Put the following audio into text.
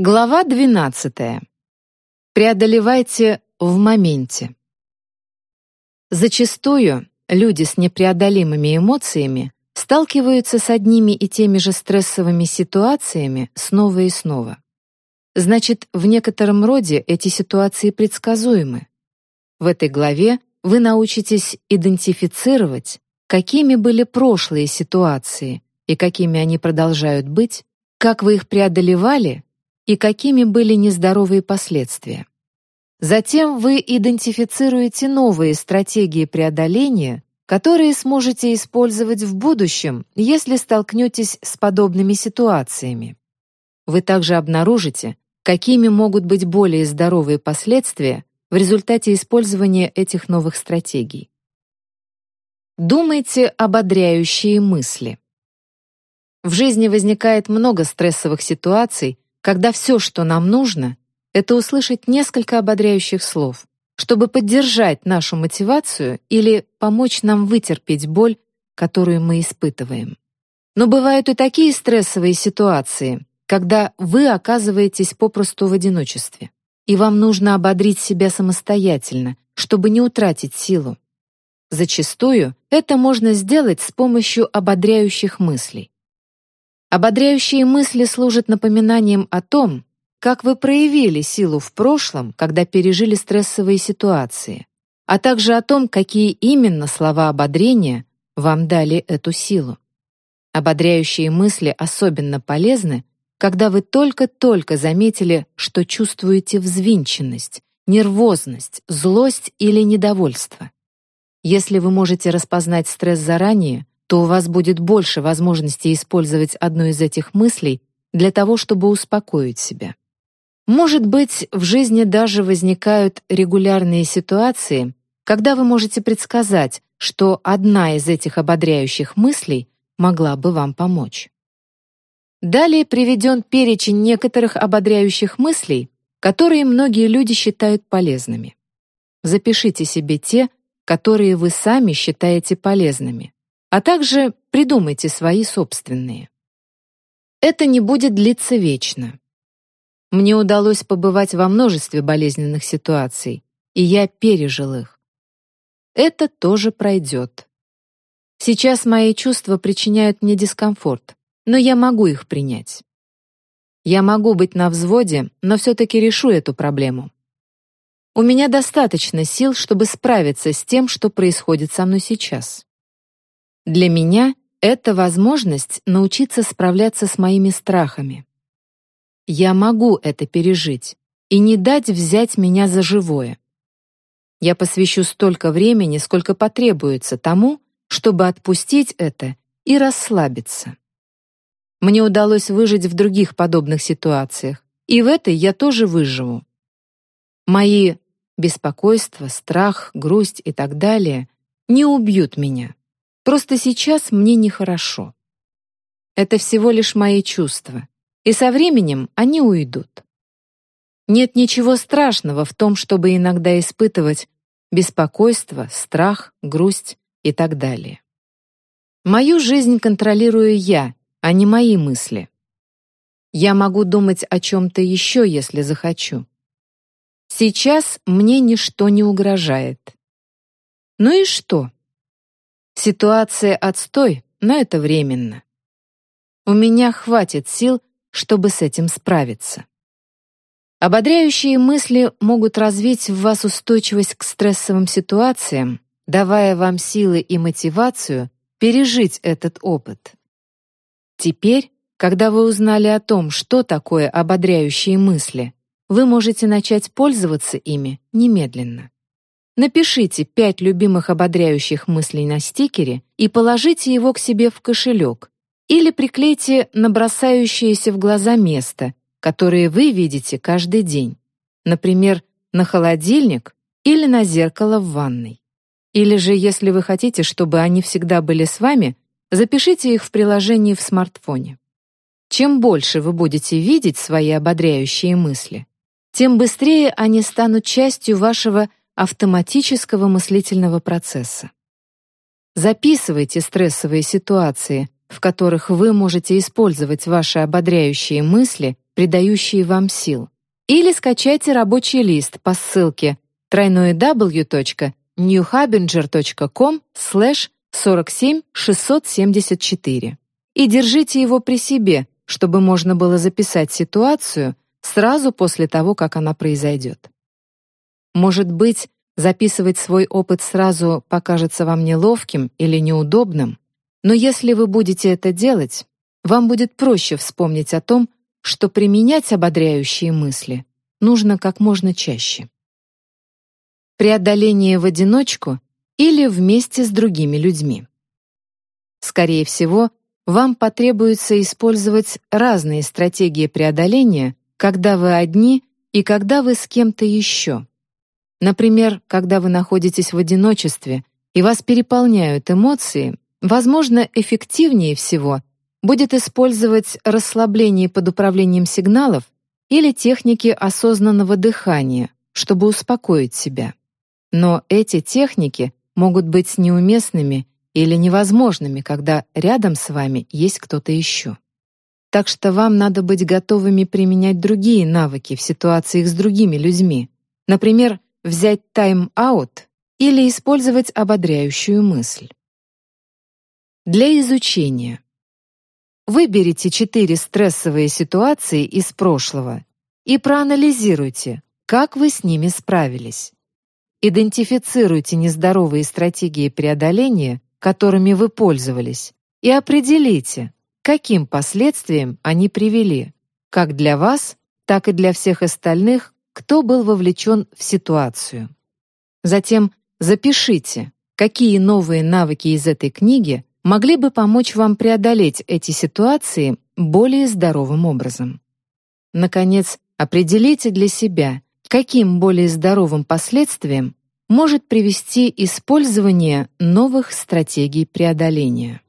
Глава 12. Преодолевайте в моменте. Зачастую люди с непреодолимыми эмоциями сталкиваются с одними и теми же стрессовыми ситуациями снова и снова. Значит, в некотором роде эти ситуации предсказуемы. В этой главе вы научитесь идентифицировать, какими были прошлые ситуации и какими они продолжают быть, как вы их преодолевали и какими были нездоровые последствия. Затем вы идентифицируете новые стратегии преодоления, которые сможете использовать в будущем, если столкнетесь с подобными ситуациями. Вы также обнаружите, какими могут быть более здоровые последствия в результате использования этих новых стратегий. Думайте ободряющие мысли. В жизни возникает много стрессовых ситуаций, когда все, что нам нужно, это услышать несколько ободряющих слов, чтобы поддержать нашу мотивацию или помочь нам вытерпеть боль, которую мы испытываем. Но бывают и такие стрессовые ситуации, когда вы оказываетесь попросту в одиночестве, и вам нужно ободрить себя самостоятельно, чтобы не утратить силу. Зачастую это можно сделать с помощью ободряющих мыслей. Ободряющие мысли служат напоминанием о том, как вы проявили силу в прошлом, когда пережили стрессовые ситуации, а также о том, какие именно слова ободрения вам дали эту силу. Ободряющие мысли особенно полезны, когда вы только-только заметили, что чувствуете взвинченность, нервозность, злость или недовольство. Если вы можете распознать стресс заранее, то у вас будет больше возможностей использовать одну из этих мыслей для того, чтобы успокоить себя. Может быть, в жизни даже возникают регулярные ситуации, когда вы можете предсказать, что одна из этих ободряющих мыслей могла бы вам помочь. Далее приведен перечень некоторых ободряющих мыслей, которые многие люди считают полезными. Запишите себе те, которые вы сами считаете полезными а также придумайте свои собственные. Это не будет длиться вечно. Мне удалось побывать во множестве болезненных ситуаций, и я пережил их. Это тоже пройдет. Сейчас мои чувства причиняют мне дискомфорт, но я могу их принять. Я могу быть на взводе, но все-таки решу эту проблему. У меня достаточно сил, чтобы справиться с тем, что происходит со мной сейчас. Для меня это возможность научиться справляться с моими страхами. Я могу это пережить и не дать взять меня за живое. Я посвящу столько времени, сколько потребуется тому, чтобы отпустить это и расслабиться. Мне удалось выжить в других подобных ситуациях, и в этой я тоже выживу. Мои беспокойство, страх, грусть и так далее не убьют меня. Просто сейчас мне нехорошо. Это всего лишь мои чувства, и со временем они уйдут. Нет ничего страшного в том, чтобы иногда испытывать беспокойство, страх, грусть и так далее. Мою жизнь контролирую я, а не мои мысли. Я могу думать о чем-то еще, если захочу. Сейчас мне ничто не угрожает. Ну и что? Ситуация отстой, но это временно. У меня хватит сил, чтобы с этим справиться. Ободряющие мысли могут развить в вас устойчивость к стрессовым ситуациям, давая вам силы и мотивацию пережить этот опыт. Теперь, когда вы узнали о том, что такое ободряющие мысли, вы можете начать пользоваться ими немедленно. Напишите пять любимых ободряющих мыслей на стикере и положите его к себе в кошелек или приклейте на бросающееся в глаза место, которое вы видите каждый день, например, на холодильник или на зеркало в ванной. Или же, если вы хотите, чтобы они всегда были с вами, запишите их в приложении в смартфоне. Чем больше вы будете видеть свои ободряющие мысли, тем быстрее они станут частью вашего автоматического мыслительного процесса. Записывайте стрессовые ситуации, в которых вы можете использовать ваши ободряющие мысли придающие вам сил, или скачайте рабочий лист по ссылке www.newhabinger.com 47674 и держите его при себе, чтобы можно было записать ситуацию сразу после того, как она произойдет. Может быть, записывать свой опыт сразу покажется вам неловким или неудобным, но если вы будете это делать, вам будет проще вспомнить о том, что применять ободряющие мысли нужно как можно чаще. Преодоление в одиночку или вместе с другими людьми. Скорее всего, вам потребуется использовать разные стратегии преодоления, когда вы одни и когда вы с кем-то еще. Например, когда вы находитесь в одиночестве и вас переполняют эмоции, возможно, эффективнее всего будет использовать расслабление под управлением сигналов или техники осознанного дыхания, чтобы успокоить себя. Но эти техники могут быть неуместными или невозможными, когда рядом с вами есть кто-то еще. Так что вам надо быть готовыми применять другие навыки в ситуациях с другими людьми. Например, взять тайм-аут или использовать ободряющую мысль. Для изучения. Выберите четыре стрессовые ситуации из прошлого и проанализируйте, как вы с ними справились. Идентифицируйте нездоровые стратегии преодоления, которыми вы пользовались, и определите, каким последствиям они привели, как для вас, так и для всех остальных, кто был вовлечен в ситуацию. Затем запишите, какие новые навыки из этой книги могли бы помочь вам преодолеть эти ситуации более здоровым образом. Наконец, определите для себя, каким более здоровым последствиям может привести использование новых стратегий преодоления.